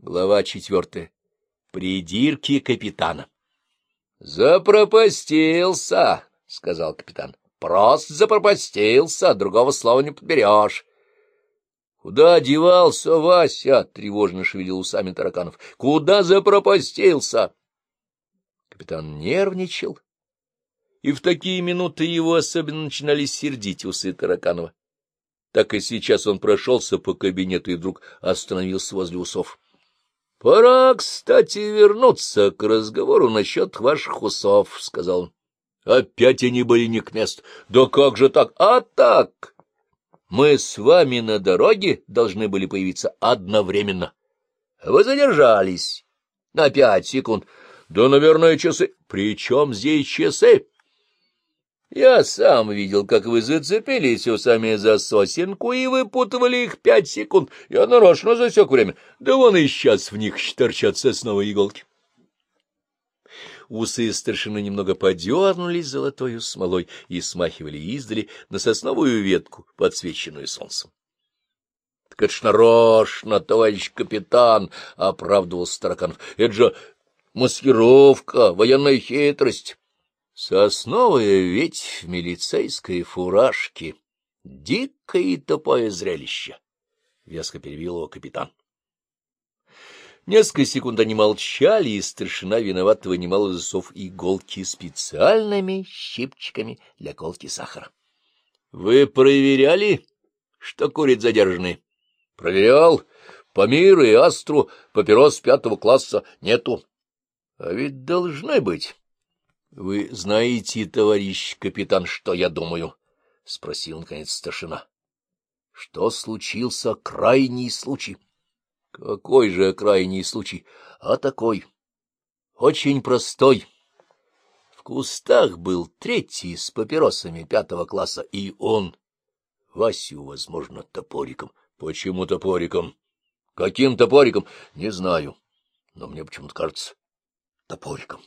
Глава четвертая. Придирки капитана. — Запропастился, — сказал капитан. — Просто запропастился, другого слова не подберешь. — Куда девался Вася? — тревожно шевелил усами тараканов. — Куда запропастился? Капитан нервничал, и в такие минуты его особенно начинали сердить усы Тараканова. Так и сейчас он прошелся по кабинету и вдруг остановился возле усов. — Пора, кстати, вернуться к разговору насчет ваших усов, — сказал он. — Опять они были не к месту. Да как же так? А так! Мы с вами на дороге должны были появиться одновременно. Вы задержались на пять секунд. Да, наверное, часы. Причем здесь часы? Я сам видел, как вы зацепились усами за сосенку и выпутывали их пять секунд. Я нарочно засек время. Да вон и сейчас в них торчат сосновые иголки. Усы старшины немного подернулись золотою смолой и смахивали издали на сосновую ветку, подсвеченную солнцем. — Так это ж нарочно, товарищ капитан! — оправдывался Тараканов. — Это же маскировка, военная хитрость. Сосновая ведь в милицейской фуражке. Дикое и тупое зрелище! — веско перевел его капитан. Несколько секунд они молчали, и старшина виновато вынимал из усов иголки специальными щипчиками для колки сахара. — Вы проверяли, что курит задержанный? — Проверял. Памир и Астру, папирос пятого класса нету. — А ведь должны быть. — Вы знаете, товарищ капитан, что я думаю? — спросил, наконец, старшина. — Что случился крайний случай? — Какой же крайний случай? А такой. Очень простой. В кустах был третий с папиросами пятого класса, и он... Васю, возможно, топориком. Почему топориком? Каким топориком? Не знаю. Но мне почему-то кажется топориком.